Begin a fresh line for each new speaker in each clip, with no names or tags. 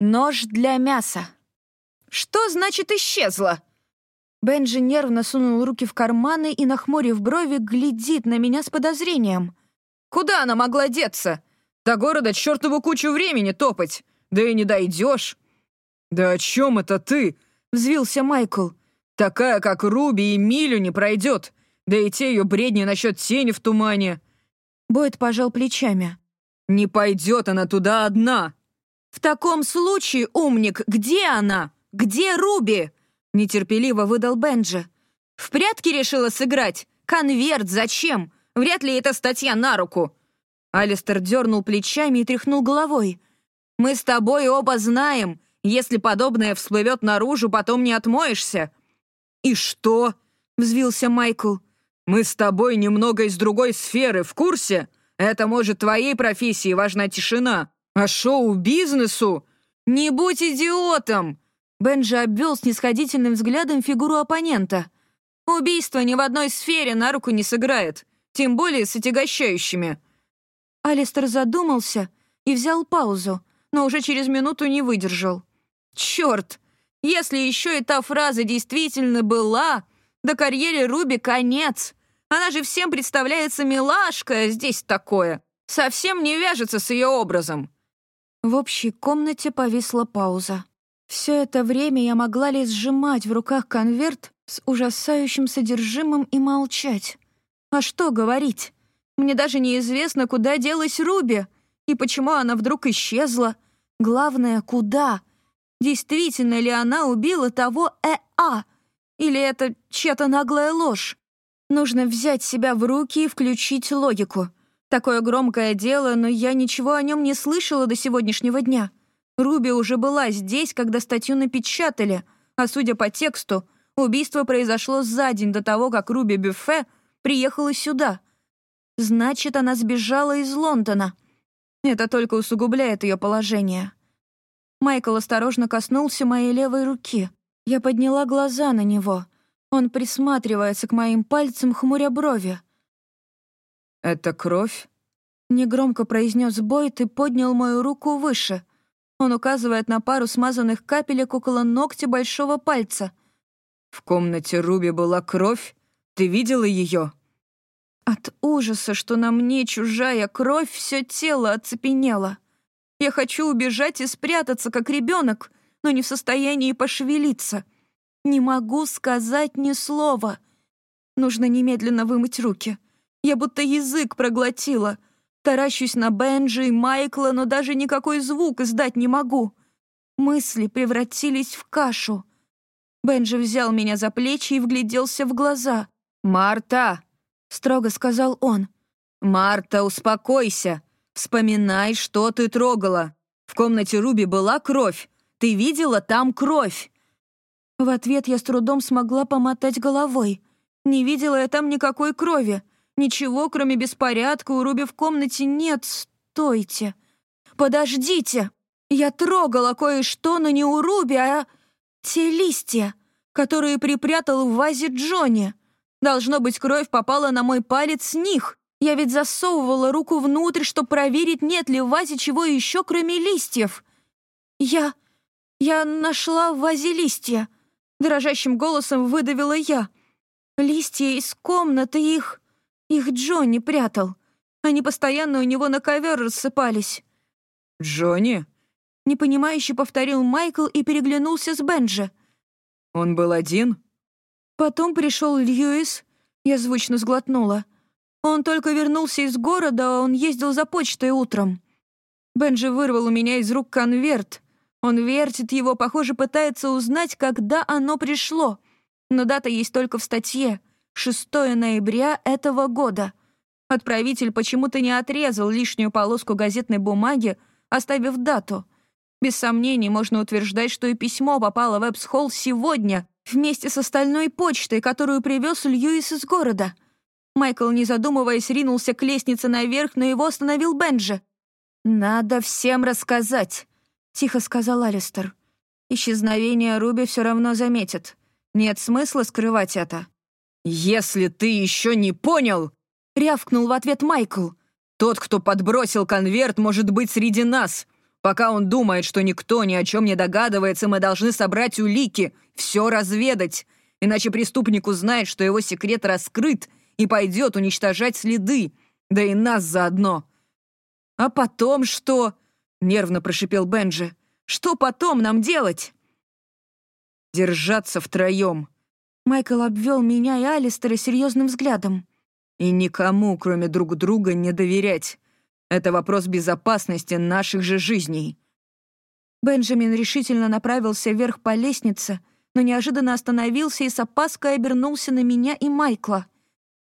Нож для мяса. Что значит исчезла? Бенджи нервно сунул руки в карманы и, нахмурив брови, глядит на меня с подозрением. «Куда она могла деться? До города чертову кучу времени топать. Да и не дойдешь».
«Да о чем это ты?» — взвился Майкл. «Такая, как Руби, и милю не пройдет. Да и те ее бредни насчет тени в тумане».
Бойд пожал плечами.
«Не пойдет она туда одна».
«В таком случае, умник, где она? Где Руби?» Нетерпеливо выдал Бенджи. «В прятки решила сыграть? Конверт зачем? Вряд ли это статья на руку». Алистер дернул плечами и тряхнул головой. «Мы с тобой оба знаем. Если подобное всплывет наружу, потом не отмоешься».
«И что?» — взвился Майкл. «Мы с тобой немного из другой сферы, в курсе? Это, может, твоей профессии важна тишина, а шоу-бизнесу...»
«Не будь идиотом!» Бенджи обвел снисходительным взглядом фигуру оппонента. «Убийство ни в одной сфере на руку не сыграет, тем более с отягощающими». Алистер задумался и взял паузу, но уже через минуту не выдержал. «Черт! Если еще и та фраза действительно была, до карьере Руби конец. Она же всем представляется милашка, а здесь такое. Совсем не вяжется с ее образом». В общей комнате повисла пауза. Все это время я могла лишь сжимать в руках конверт с ужасающим содержимым и молчать. А что говорить? Мне даже неизвестно, куда делась Руби и почему она вдруг исчезла. Главное, куда? Действительно ли она убила того Э.А.? Или это чья-то наглая ложь? Нужно взять себя в руки и включить логику. Такое громкое дело, но я ничего о нем не слышала до сегодняшнего дня. Руби уже была здесь, когда статью напечатали, а судя по тексту, убийство произошло за день до того, как Руби Бюфе приехала сюда. Значит, она сбежала из Лондона. Это только усугубляет ее положение. Майкл осторожно коснулся моей левой руки. Я подняла глаза на него. Он присматривается к моим пальцам, хмуря брови.
«Это кровь?»
Негромко произнес Бойт и поднял мою руку выше. Он указывает на пару смазанных капелек около ногтя большого пальца.
«В комнате Руби была кровь? Ты видела ее?»
От ужаса, что на мне чужая кровь, все тело оцепенело. Я хочу убежать и спрятаться, как ребенок, но не в состоянии пошевелиться. Не могу сказать ни слова. Нужно немедленно вымыть руки. Я будто язык проглотила — Таращусь на Бенджи и Майкла, но даже никакой звук издать не могу. Мысли превратились в кашу. Бенджи взял меня за плечи и вгляделся в глаза. «Марта!» — строго сказал он. «Марта, успокойся. Вспоминай, что ты трогала. В комнате Руби была кровь. Ты видела там кровь?» В ответ я с трудом смогла помотать головой. Не видела я там никакой крови. Ничего, кроме беспорядка, у Руби в комнате нет. Стойте. Подождите. Я трогала кое-что, но не у Руби, а те листья, которые припрятал в вазе Джонни. Должно быть, кровь попала на мой палец с них. Я ведь засовывала руку внутрь, чтобы проверить, нет ли в вазе чего еще, кроме листьев. Я... я нашла в вазе листья. Дрожащим голосом выдавила я. Листья из комнаты их... Их Джонни прятал. Они постоянно у него на ковер рассыпались».
«Джонни?»
Непонимающе повторил Майкл и переглянулся с Бенджи.
«Он был один?»
Потом пришел Льюис. Я звучно сглотнула. Он только вернулся из города, а он ездил за почтой утром. Бенджи вырвал у меня из рук конверт. Он вертит его, похоже, пытается узнать, когда оно пришло. Но дата есть только в статье. 6 ноября этого года. Отправитель почему-то не отрезал лишнюю полоску газетной бумаги, оставив дату. Без сомнений можно утверждать, что и письмо попало в Эпс-Холл сегодня, вместе с остальной почтой, которую привез Льюис из города. Майкл, не задумываясь, ринулся к лестнице наверх, но его остановил Бенджи. «Надо всем рассказать», — тихо сказал Алистер. «Исчезновение Руби все равно заметят. Нет смысла скрывать это».
«Если ты еще не понял!» — рявкнул в ответ Майкл. «Тот, кто подбросил конверт, может быть среди нас. Пока он думает, что никто ни о чем не догадывается, мы должны собрать улики, все разведать. Иначе преступник узнает, что его секрет раскрыт, и пойдет уничтожать следы, да и нас заодно. «А потом что?» — нервно прошипел Бенджи. «Что потом нам делать?» «Держаться втроем».
Майкл обвел меня и Алистера серьезным взглядом.
«И никому, кроме друг друга, не доверять. Это вопрос безопасности наших же жизней».
Бенджамин решительно направился вверх по лестнице, но неожиданно остановился и с опаской обернулся на меня и Майкла.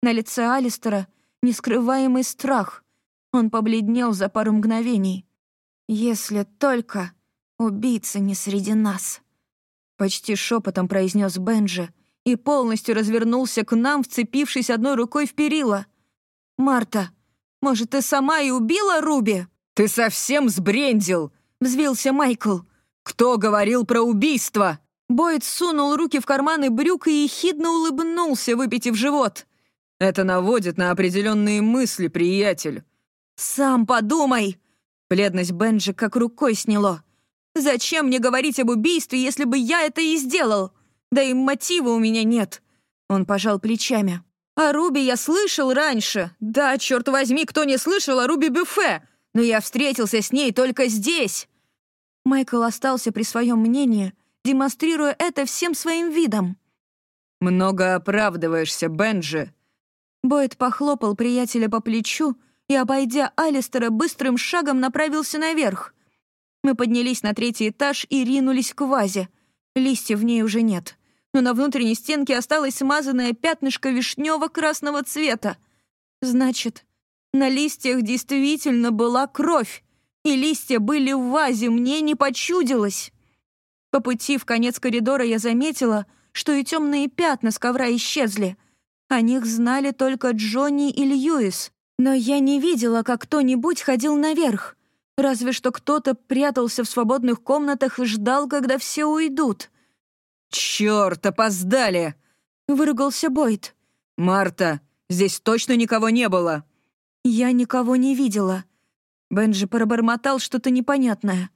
На лице Алистера нескрываемый страх. Он побледнел за пару мгновений. «Если только убийца не среди нас», — почти шепотом произнес Бенджи и полностью развернулся к нам, вцепившись одной рукой в перила. «Марта, может, ты сама и убила Руби?»
«Ты совсем сбрендил!» — взвился Майкл. «Кто говорил про убийство?»
Бойд сунул руки в карманы брюк и ехидно улыбнулся, выпитив живот.
«Это наводит на определенные мысли, приятель».
«Сам подумай!» Бледность Бенджи как рукой сняло. «Зачем мне говорить об убийстве, если бы я это и сделал? Да и мотива у меня нет». Он пожал плечами. О Руби я слышал раньше. Да, черт возьми, кто не слышал о Руби Бюфе? Но я встретился с ней только здесь. Майкл остался при своем мнении, демонстрируя это всем своим видом.
«Много оправдываешься, Бенджи».
Бойд похлопал приятеля по плечу и, обойдя Алистера, быстрым шагом направился наверх. Мы поднялись на третий этаж и ринулись к вазе. Листьев в ней уже нет но на внутренней стенке осталось смазанное пятнышко вишнево-красного цвета. Значит, на листьях действительно была кровь, и листья были в вазе, мне не почудилось. По пути в конец коридора я заметила, что и темные пятна с ковра исчезли. О них знали только Джонни и Льюис, но я не видела, как кто-нибудь ходил наверх. Разве что кто-то прятался в свободных комнатах и ждал, когда все уйдут.
«Чёрт, опоздали!»
— выругался Бойд.
«Марта, здесь точно никого не было!»
«Я никого не видела». Бенджи пробормотал что-то непонятное.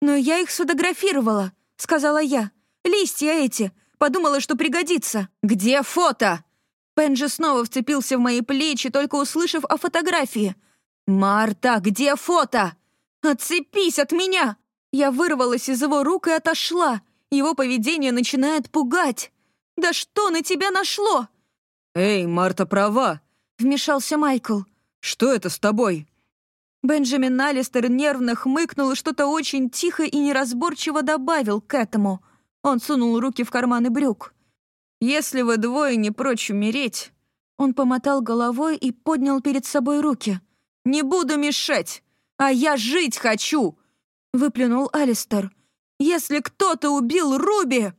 «Но я их сфотографировала», — сказала я. «Листья эти. Подумала, что пригодится». «Где фото?» Бенджи снова вцепился в мои плечи, только услышав о фотографии. «Марта, где фото?» «Отцепись от меня!» Я вырвалась из его рук и отошла. Его поведение начинает пугать. «Да что на тебя нашло?»
«Эй, Марта права», —
вмешался Майкл.
«Что это с тобой?»
Бенджамин Алистер нервно хмыкнул и что-то очень тихо и неразборчиво добавил к этому. Он сунул руки в карманы брюк.
«Если вы двое не прочь умереть...»
Он помотал головой и поднял перед собой руки.
«Не буду мешать, а я жить хочу!»
Выплюнул Алистер. Если кто-то убил Руби...»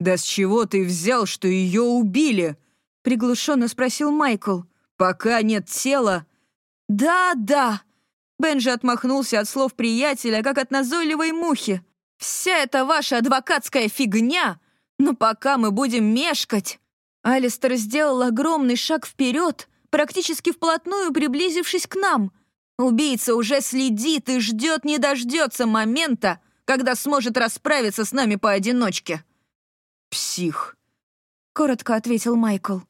«Да с чего ты взял, что ее убили?»
— приглушенно спросил Майкл.
«Пока нет тела...»
«Да, да!» Бенджи отмахнулся от слов приятеля, как от назойливой мухи. «Вся эта ваша адвокатская фигня! Но пока мы будем мешкать!» Алистер сделал огромный шаг вперед, практически вплотную приблизившись к нам. Убийца уже следит и ждет не дождется момента, когда сможет расправиться с нами поодиночке».
«Псих», —
коротко ответил Майкл.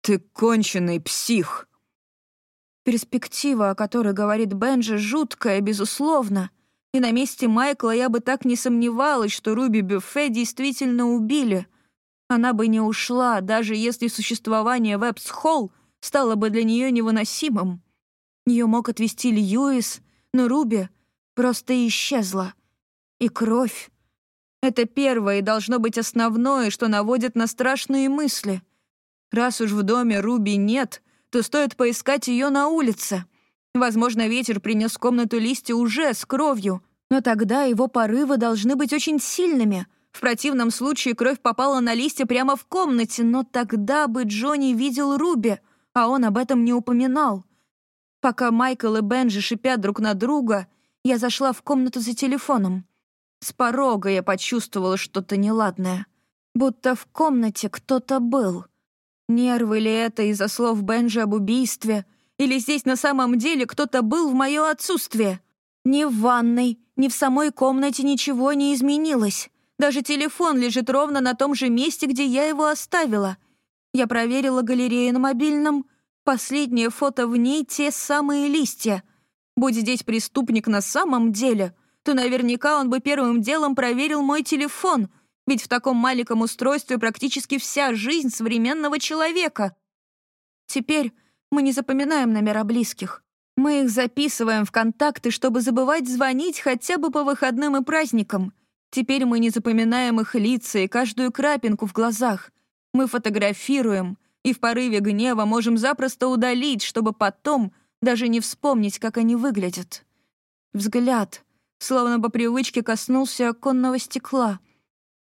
«Ты конченый псих».
Перспектива, о которой говорит Бенджи, жуткая, безусловно. И на месте Майкла я бы так не сомневалась, что Руби Бюфе действительно убили. Она бы не ушла, даже если существование Вебс-Холл стало бы для нее невыносимым. Ее мог отвести Льюис, но Руби просто исчезла. И кровь. Это первое и должно быть основное, что наводит на страшные мысли. Раз уж в доме Руби нет, то стоит поискать ее на улице. Возможно, ветер принес в комнату листья уже с кровью, но тогда его порывы должны быть очень сильными. В противном случае кровь попала на листья прямо в комнате, но тогда бы Джонни видел Руби, а он об этом не упоминал. Пока Майкл и Бенджи шипят друг на друга, я зашла в комнату за телефоном. С порога я почувствовала что-то неладное. Будто в комнате кто-то был. Нервы ли это из-за слов Бенджи об убийстве? Или здесь на самом деле кто-то был в мое отсутствие? Ни в ванной, ни в самой комнате ничего не изменилось. Даже телефон лежит ровно на том же месте, где я его оставила. Я проверила галерею на мобильном. Последнее фото в ней — те самые листья. Будь здесь преступник на самом деле, то наверняка он бы первым делом проверил мой телефон, ведь в таком маленьком устройстве практически вся жизнь современного человека. Теперь мы не запоминаем номера близких. Мы их записываем в контакты, чтобы забывать звонить хотя бы по выходным и праздникам. Теперь мы не запоминаем их лица и каждую крапинку в глазах. Мы фотографируем и в порыве гнева можем запросто удалить, чтобы потом даже не вспомнить, как они выглядят. Взгляд, словно по привычке коснулся оконного стекла.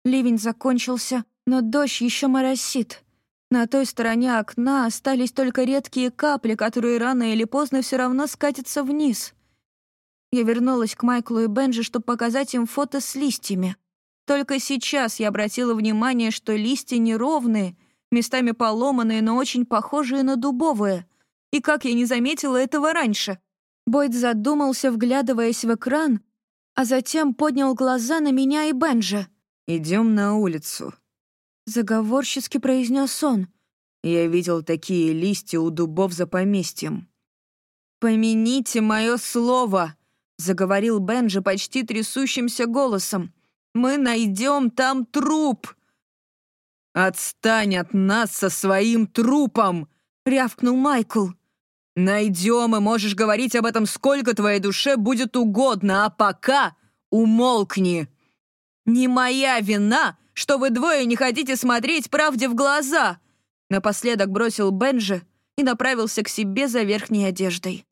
Ливень закончился, но дождь еще моросит. На той стороне окна остались только редкие капли, которые рано или поздно все равно скатятся вниз. Я вернулась к Майклу и Бенджи, чтобы показать им фото с листьями. Только сейчас я обратила внимание, что листья неровные, местами поломанные, но очень похожие на дубовые. И как я не заметила этого раньше? Бойд задумался, вглядываясь в экран, а затем поднял глаза на меня и Бенджи.
«Идем на улицу»,
Заговорчески произнес он.
Я видел такие листья у дубов за поместьем.
«Помяните мое слово!» — заговорил Бенджи почти трясущимся голосом. «Мы найдем там труп!»
«Отстань от нас со своим трупом!» — рявкнул Майкл. «Найдем, и можешь говорить об этом сколько твоей душе будет угодно, а пока умолкни!»
«Не моя вина, что вы двое не хотите смотреть правде в глаза!» Напоследок бросил Бенджи и направился к себе за верхней одеждой.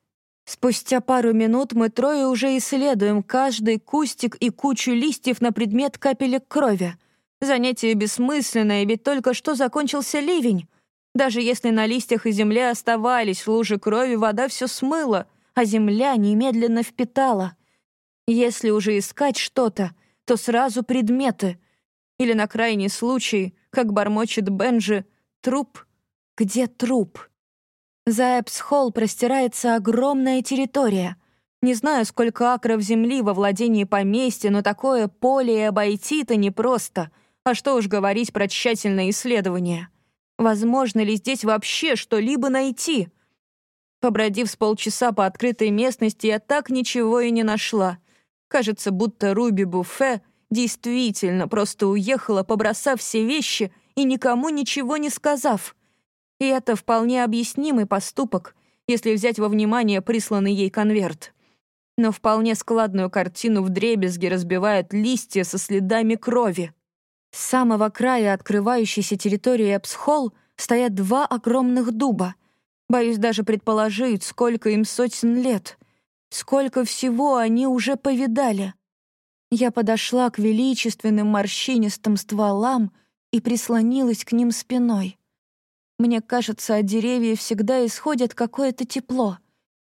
Спустя пару минут мы трое уже исследуем каждый кустик и кучу листьев на предмет капелек крови. Занятие бессмысленное, ведь только что закончился ливень. Даже если на листьях и земле оставались лужи крови, вода все смыла, а земля немедленно впитала. Если уже искать что-то, то сразу предметы — или на крайний случай, как бормочет Бенджи, труп? Где труп? За Эпс-Холл простирается огромная территория. Не знаю, сколько акров земли во владении поместья, но такое поле и обойти-то непросто. А что уж говорить про тщательное исследование. Возможно ли здесь вообще что-либо найти? Побродив с полчаса по открытой местности, я так ничего и не нашла. Кажется, будто Руби Буфе действительно просто уехала, побросав все вещи и никому ничего не сказав. И это вполне объяснимый поступок, если взять во внимание присланный ей конверт. Но вполне складную картину в дребезге разбивают листья со следами крови. С самого края открывающейся территории Эпсхолл стоят два огромных дуба. Боюсь даже предположить, сколько им сотен лет. Сколько всего они уже повидали. Я подошла к величественным морщинистым стволам и прислонилась к ним спиной. Мне кажется, от деревьев всегда исходит какое-то тепло,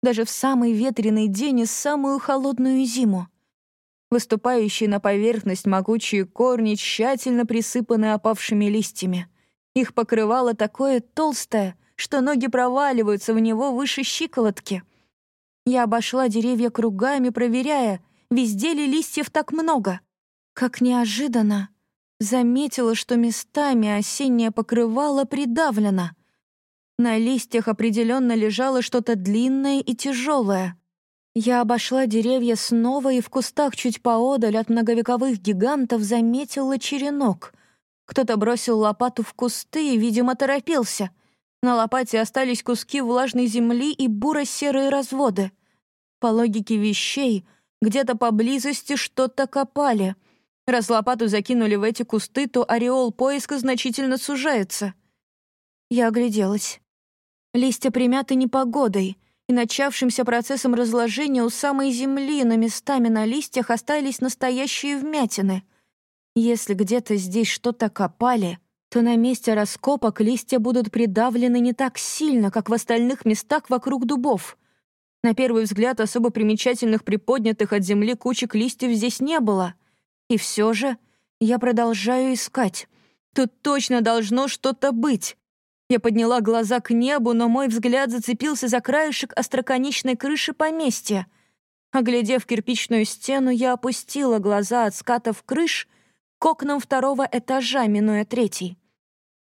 даже в самый ветреный день и самую холодную зиму. Выступающие на поверхность могучие корни тщательно присыпаны опавшими листьями. Их покрывало такое толстое, что ноги проваливаются в него выше щиколотки. Я обошла деревья кругами, проверяя — Везде ли листьев так много? Как неожиданно. Заметила, что местами осеннее покрывало придавлено. На листьях определенно лежало что-то длинное и тяжелое. Я обошла деревья снова и в кустах чуть поодаль от многовековых гигантов заметила черенок. Кто-то бросил лопату в кусты и, видимо, торопился. На лопате остались куски влажной земли и буро-серые разводы. По логике вещей, где-то поблизости что-то копали. Раз лопату закинули в эти кусты, то ореол поиска значительно сужается. Я огляделась. Листья примяты непогодой, и начавшимся процессом разложения у самой земли на местами на листьях остались настоящие вмятины. Если где-то здесь что-то копали, то на месте раскопок листья будут придавлены не так сильно, как в остальных местах вокруг дубов — на первый взгляд особо примечательных приподнятых от земли кучек листьев здесь не было. И все же я продолжаю искать. Тут точно должно что-то быть. Я подняла глаза к небу, но мой взгляд зацепился за краешек остроконечной крыши поместья. Оглядев кирпичную стену, я опустила глаза от скатов крыш к окнам второго этажа, минуя третий.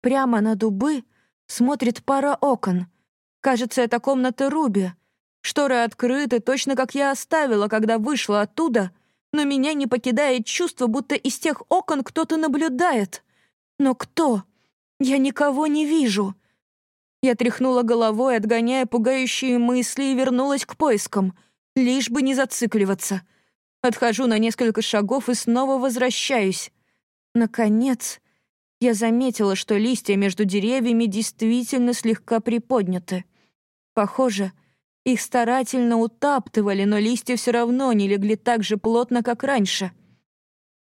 Прямо на дубы смотрит пара окон. Кажется, это комната Руби. Шторы открыты, точно как я оставила, когда вышла оттуда, но меня не покидает чувство, будто из тех окон кто-то наблюдает. Но кто? Я никого не вижу. Я тряхнула головой, отгоняя пугающие мысли, и вернулась к поискам, лишь бы не зацикливаться. Отхожу на несколько шагов и снова возвращаюсь. Наконец, я заметила, что листья между деревьями действительно слегка приподняты. Похоже, их старательно утаптывали, но листья все равно не легли так же плотно, как раньше.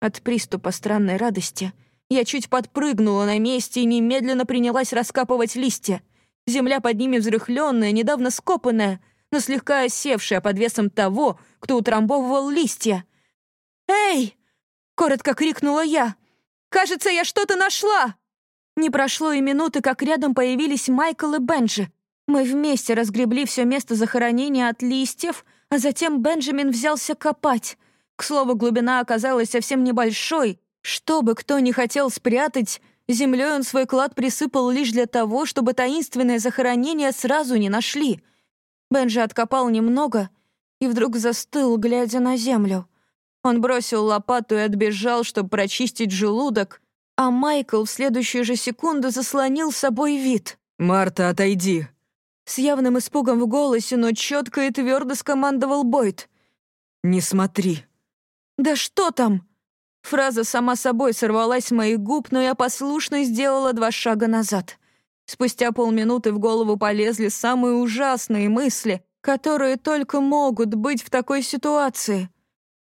От приступа странной радости я чуть подпрыгнула на месте и немедленно принялась раскапывать листья. Земля под ними взрыхленная, недавно скопанная, но слегка осевшая под весом того, кто утрамбовывал листья. «Эй!» — коротко крикнула я. «Кажется, я что-то нашла!» Не прошло и минуты, как рядом появились Майкл и Бенджи. Мы вместе разгребли все место захоронения от листьев, а затем Бенджамин взялся копать. К слову, глубина оказалась совсем небольшой. Что бы кто ни хотел спрятать, землей он свой клад присыпал лишь для того, чтобы таинственное захоронение сразу не нашли. Бенджи откопал немного и вдруг застыл, глядя на землю. Он бросил лопату и отбежал, чтобы прочистить желудок, а Майкл в следующую же секунду заслонил собой вид.
«Марта, отойди!»
С явным испугом в голосе, но четко и твердо скомандовал Бойд.
«Не смотри».
«Да что там?» Фраза сама собой сорвалась с моих губ, но я послушно сделала два шага назад. Спустя полминуты в голову полезли самые ужасные мысли, которые только могут быть в такой ситуации.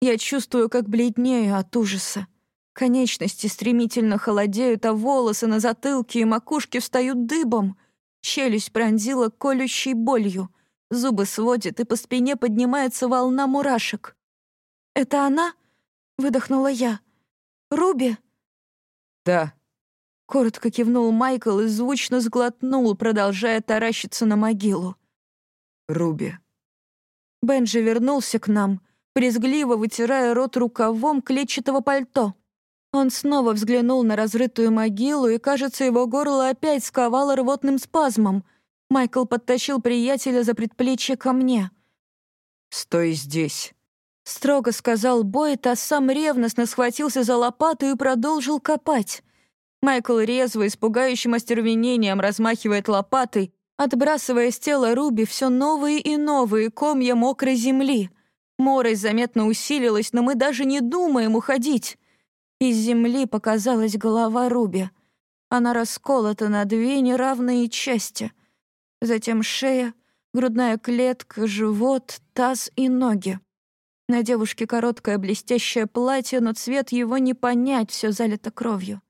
Я чувствую, как бледнею от ужаса. Конечности стремительно холодеют, а волосы на затылке и макушке встают дыбом. Челюсть пронзила колющей болью. Зубы сводит, и по спине поднимается волна мурашек. «Это она?» — выдохнула я. «Руби?»
«Да».
Коротко кивнул Майкл и звучно сглотнул, продолжая таращиться на могилу.
«Руби».
Бенджи вернулся к нам, презгливо вытирая рот рукавом клетчатого пальто. Он снова взглянул на разрытую могилу, и, кажется, его горло опять сковало рвотным спазмом. Майкл подтащил приятеля за предплечье ко мне.
«Стой здесь», —
строго сказал Бойт, а сам ревностно схватился за лопату и продолжил копать. Майкл резво, испугающим остервенением размахивает лопатой, отбрасывая с тела Руби все новые и новые комья мокрой земли. Морось заметно усилилась, но мы даже не думаем уходить. Из земли показалась голова Руби. Она расколота на две неравные части. Затем шея, грудная клетка, живот, таз и ноги. На девушке короткое блестящее платье, но цвет его не понять, все залито кровью.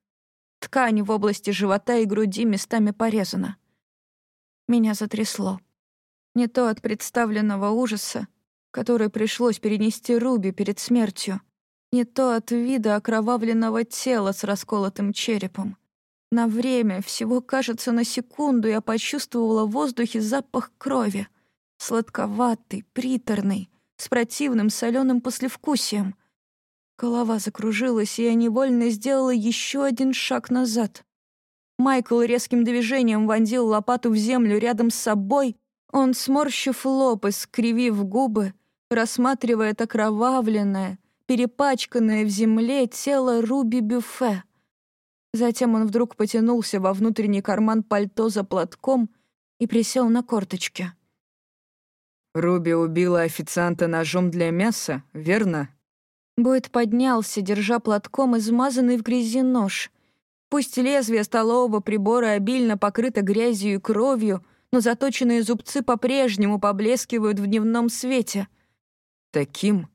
Ткань в области живота и груди местами порезана. Меня затрясло. Не то от представленного ужаса, который пришлось перенести Руби перед смертью, не то от вида окровавленного тела с расколотым черепом. На время, всего кажется на секунду, я почувствовала в воздухе запах крови. Сладковатый, приторный, с противным соленым послевкусием. Голова закружилась, и я невольно сделала еще один шаг назад. Майкл резким движением вонзил лопату в землю рядом с собой. Он, сморщив лоб и скривив губы, рассматривает окровавленное, перепачканное в земле тело Руби Бюфе. Затем он вдруг потянулся во внутренний карман пальто за платком и присел на корточки.
«Руби убила официанта ножом для мяса, верно?»
Бойд поднялся, держа платком измазанный в грязи нож. Пусть лезвие столового прибора обильно покрыто грязью и кровью, но заточенные зубцы по-прежнему поблескивают в дневном свете.
«Таким,